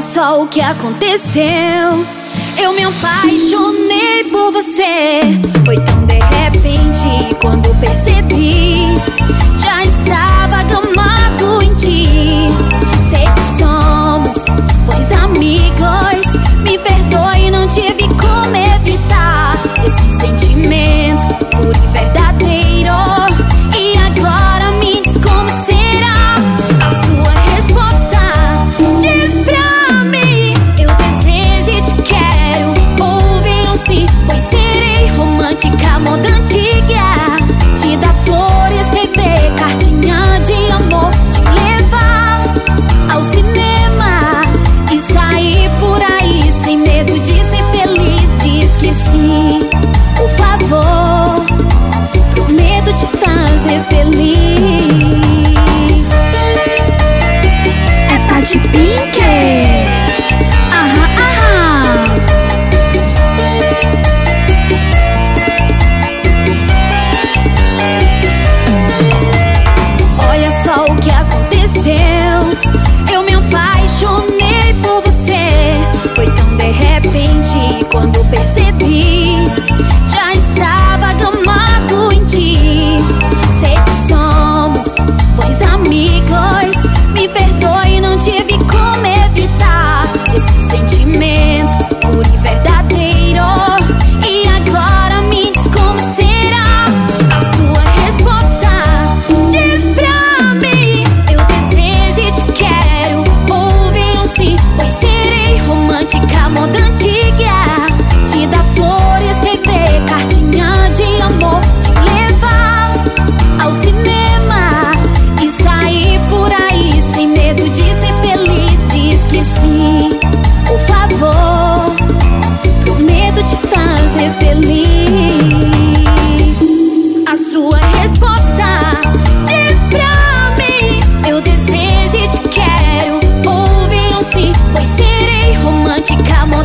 só o que aconteceu. Eu me apaixonei por você. Foi tão de repente.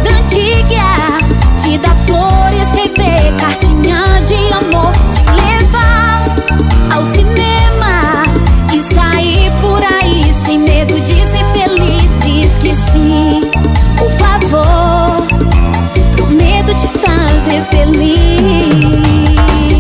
Da antiga, te dá flores, bebê, vê cartilha.